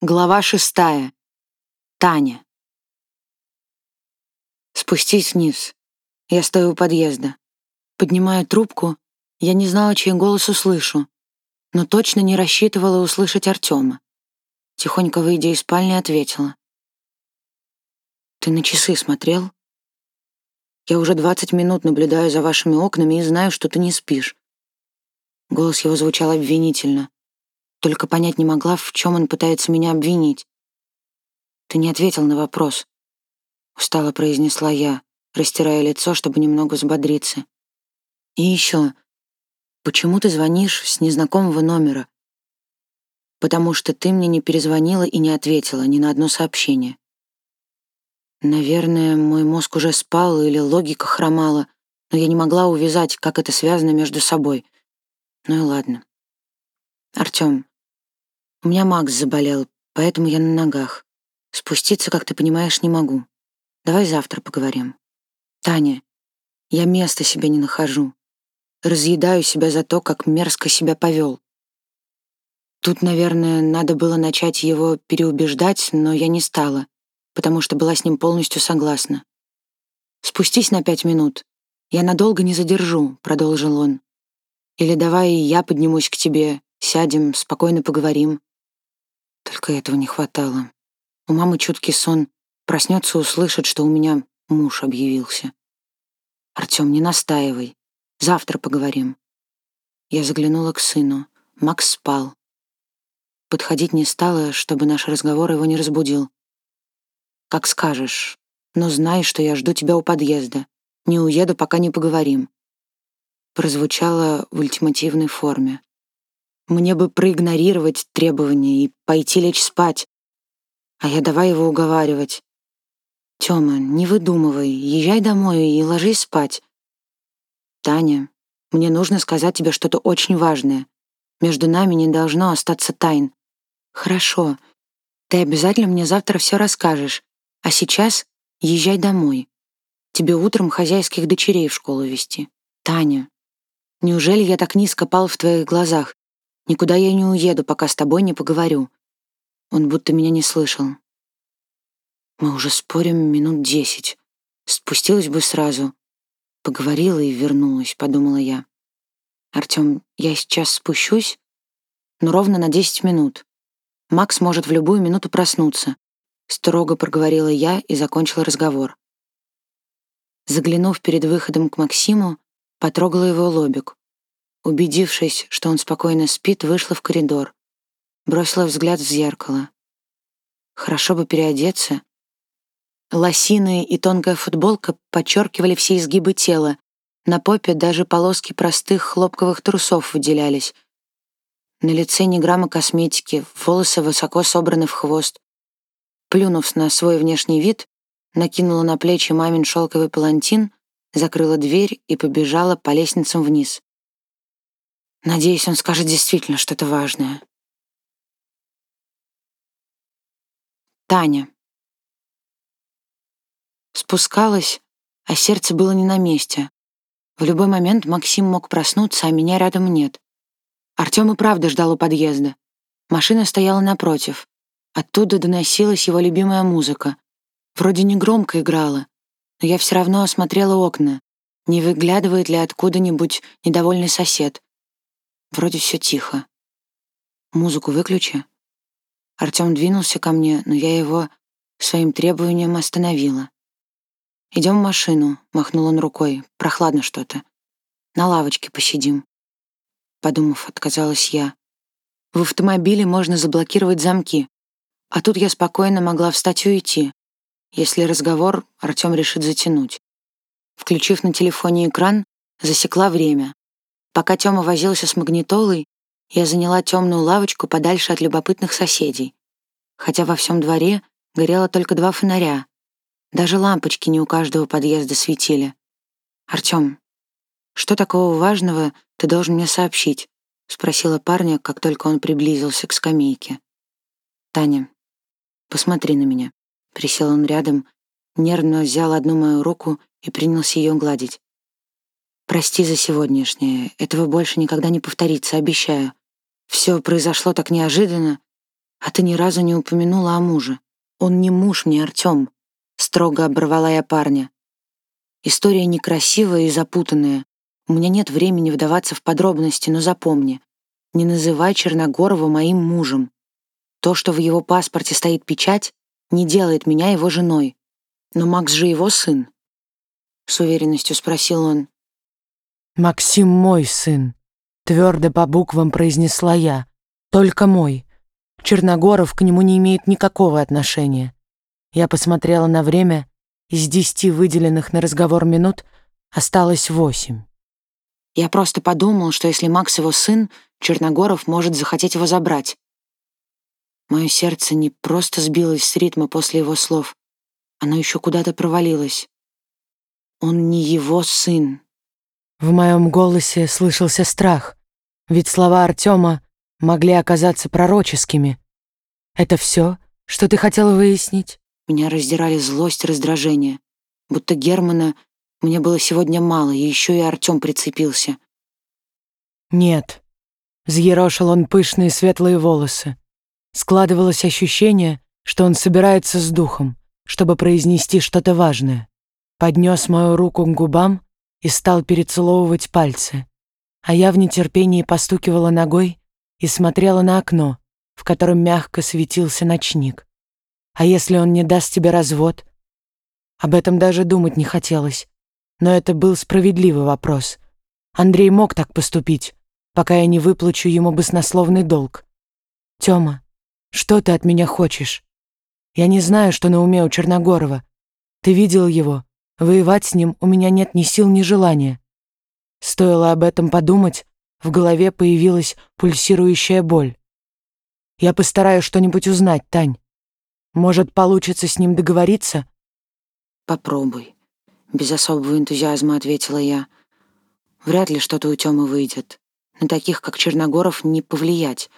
Глава шестая. Таня. Спустись вниз. Я стою у подъезда. Поднимаю трубку. Я не знала, чей голос услышу, но точно не рассчитывала услышать Артема. Тихонько выйдя из спальни, ответила. «Ты на часы смотрел? Я уже двадцать минут наблюдаю за вашими окнами и знаю, что ты не спишь». Голос его звучал обвинительно. Только понять не могла, в чем он пытается меня обвинить. «Ты не ответил на вопрос», — устало произнесла я, растирая лицо, чтобы немного взбодриться. «И еще, почему ты звонишь с незнакомого номера?» «Потому что ты мне не перезвонила и не ответила ни на одно сообщение». Наверное, мой мозг уже спал или логика хромала, но я не могла увязать, как это связано между собой. Ну и ладно. Артём, у меня Макс заболел, поэтому я на ногах. Спуститься, как ты понимаешь, не могу. Давай завтра поговорим. Таня, я места себе не нахожу. Разъедаю себя за то, как мерзко себя повел. Тут, наверное, надо было начать его переубеждать, но я не стала, потому что была с ним полностью согласна. «Спустись на пять минут. Я надолго не задержу», — продолжил он. «Или давай я поднимусь к тебе, сядем, спокойно поговорим. Только этого не хватало. У мамы чуткий сон. Проснется, услышит, что у меня муж объявился. «Артём, не настаивай. Завтра поговорим». Я заглянула к сыну. Макс спал. Подходить не стала, чтобы наш разговор его не разбудил. «Как скажешь. Но знай, что я жду тебя у подъезда. Не уеду, пока не поговорим». Прозвучало в ультимативной форме. Мне бы проигнорировать требования и пойти лечь спать. А я давай его уговаривать. Тёма, не выдумывай, езжай домой и ложись спать. Таня, мне нужно сказать тебе что-то очень важное. Между нами не должно остаться тайн. Хорошо. Ты обязательно мне завтра все расскажешь. А сейчас езжай домой. Тебе утром хозяйских дочерей в школу вести. Таня, неужели я так низко пал в твоих глазах? Никуда я не уеду, пока с тобой не поговорю. Он будто меня не слышал. Мы уже спорим минут десять. Спустилась бы сразу. Поговорила и вернулась, подумала я. Артём, я сейчас спущусь, но ровно на десять минут. Макс может в любую минуту проснуться. Строго проговорила я и закончила разговор. Заглянув перед выходом к Максиму, потрогала его лобик. Убедившись, что он спокойно спит, вышла в коридор. Бросила взгляд в зеркало. Хорошо бы переодеться. Лосины и тонкая футболка подчеркивали все изгибы тела. На попе даже полоски простых хлопковых трусов выделялись. На лице ни грамма косметики, волосы высоко собраны в хвост. Плюнув на свой внешний вид, накинула на плечи мамин шелковый палантин, закрыла дверь и побежала по лестницам вниз. Надеюсь, он скажет действительно что-то важное. Таня. Спускалась, а сердце было не на месте. В любой момент Максим мог проснуться, а меня рядом нет. Артём и правда ждал у подъезда. Машина стояла напротив. Оттуда доносилась его любимая музыка. Вроде не громко играла, но я все равно осмотрела окна. Не выглядывает ли откуда-нибудь недовольный сосед. Вроде все тихо. Музыку выключи. Артём двинулся ко мне, но я его своим требованием остановила. Идем в машину», — махнул он рукой. «Прохладно что-то. На лавочке посидим». Подумав, отказалась я. В автомобиле можно заблокировать замки, а тут я спокойно могла встать и уйти, если разговор Артём решит затянуть. Включив на телефоне экран, засекла время. Пока Тёма возился с магнитолой, я заняла темную лавочку подальше от любопытных соседей. Хотя во всем дворе горело только два фонаря. Даже лампочки не у каждого подъезда светили. «Артём, что такого важного ты должен мне сообщить?» — спросила парня, как только он приблизился к скамейке. «Таня, посмотри на меня». Присел он рядом, нервно взял одну мою руку и принялся ее гладить. Прости за сегодняшнее. Этого больше никогда не повторится, обещаю. Все произошло так неожиданно. А ты ни разу не упомянула о муже. Он не муж мне, Артем. Строго оборвала я парня. История некрасивая и запутанная. У меня нет времени вдаваться в подробности, но запомни. Не называй Черногорова моим мужем. То, что в его паспорте стоит печать, не делает меня его женой. Но Макс же его сын. С уверенностью спросил он. «Максим мой сын», — твердо по буквам произнесла я. «Только мой. Черногоров к нему не имеет никакого отношения». Я посмотрела на время. Из десяти выделенных на разговор минут осталось восемь. Я просто подумал, что если Макс его сын, Черногоров может захотеть его забрать. Мое сердце не просто сбилось с ритма после его слов, оно еще куда-то провалилось. Он не его сын. В моем голосе слышался страх, ведь слова Артема могли оказаться пророческими. «Это все, что ты хотел выяснить?» Меня раздирали злость и раздражение. Будто Германа мне было сегодня мало, и еще и Артем прицепился. «Нет». Взъерошил он пышные светлые волосы. Складывалось ощущение, что он собирается с духом, чтобы произнести что-то важное. Поднес мою руку к губам и стал перецеловывать пальцы. А я в нетерпении постукивала ногой и смотрела на окно, в котором мягко светился ночник. А если он не даст тебе развод? Об этом даже думать не хотелось. Но это был справедливый вопрос. Андрей мог так поступить, пока я не выплачу ему баснословный долг. Тёма, что ты от меня хочешь? Я не знаю, что на уме у Черногорова. Ты видел его? Воевать с ним у меня нет ни сил, ни желания. Стоило об этом подумать, в голове появилась пульсирующая боль. Я постараюсь что-нибудь узнать, Тань. Может, получится с ним договориться? Попробуй. Без особого энтузиазма ответила я. Вряд ли что-то у Тёмы выйдет. На таких, как Черногоров, не повлиять.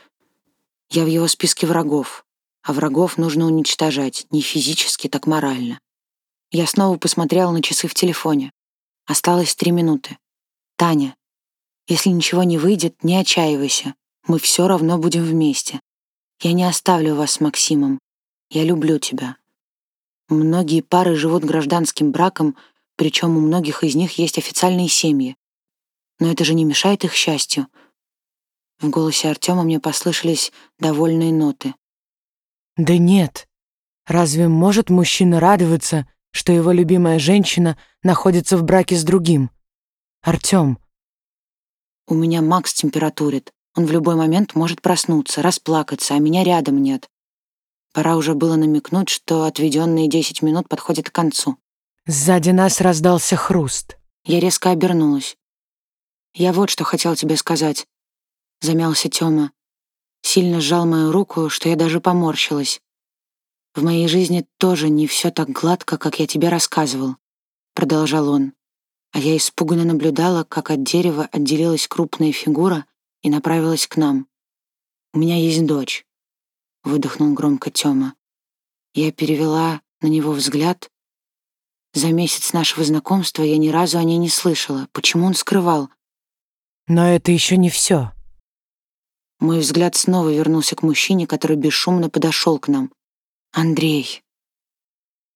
Я в его списке врагов, а врагов нужно уничтожать не физически, так морально. Я снова посмотрела на часы в телефоне. Осталось три минуты. «Таня, если ничего не выйдет, не отчаивайся. Мы все равно будем вместе. Я не оставлю вас с Максимом. Я люблю тебя». Многие пары живут гражданским браком, причем у многих из них есть официальные семьи. Но это же не мешает их счастью. В голосе Артема мне послышались довольные ноты. «Да нет. Разве может мужчина радоваться, что его любимая женщина находится в браке с другим? Артем?» «У меня Макс температурит. Он в любой момент может проснуться, расплакаться, а меня рядом нет. Пора уже было намекнуть, что отведенные десять минут подходят к концу. Сзади нас раздался хруст. Я резко обернулась. «Я вот что хотел тебе сказать», — замялся Тёма. Сильно сжал мою руку, что я даже поморщилась. «В моей жизни тоже не все так гладко, как я тебе рассказывал», — продолжал он. А я испуганно наблюдала, как от дерева отделилась крупная фигура и направилась к нам. «У меня есть дочь», — выдохнул громко Тёма. Я перевела на него взгляд, за месяц нашего знакомства я ни разу о ней не слышала. Почему он скрывал? Но это еще не все. Мой взгляд снова вернулся к мужчине, который бесшумно подошел к нам. Андрей.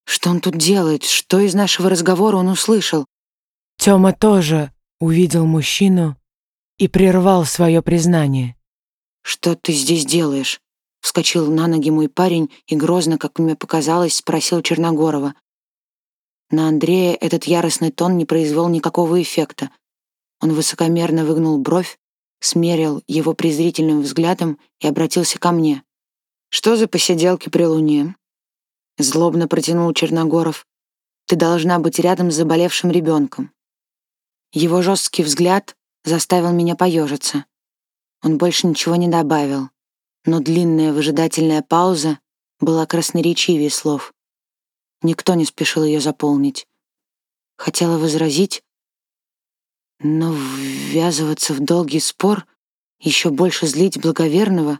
Что он тут делает? Что из нашего разговора он услышал? Тёма тоже увидел мужчину и прервал свое признание. «Что ты здесь делаешь?» Вскочил на ноги мой парень и грозно, как мне показалось, спросил Черногорова. На Андрея этот яростный тон не произвел никакого эффекта. Он высокомерно выгнул бровь, смерил его презрительным взглядом и обратился ко мне. «Что за посиделки при луне?» Злобно протянул Черногоров. «Ты должна быть рядом с заболевшим ребенком». Его жесткий взгляд заставил меня поежиться. Он больше ничего не добавил, но длинная выжидательная пауза была красноречивее слов. Никто не спешил ее заполнить. Хотела возразить, но ввязываться в долгий спор, еще больше злить благоверного,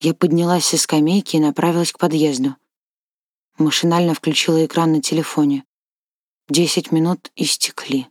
я поднялась со скамейки и направилась к подъезду. Машинально включила экран на телефоне. Десять минут истекли.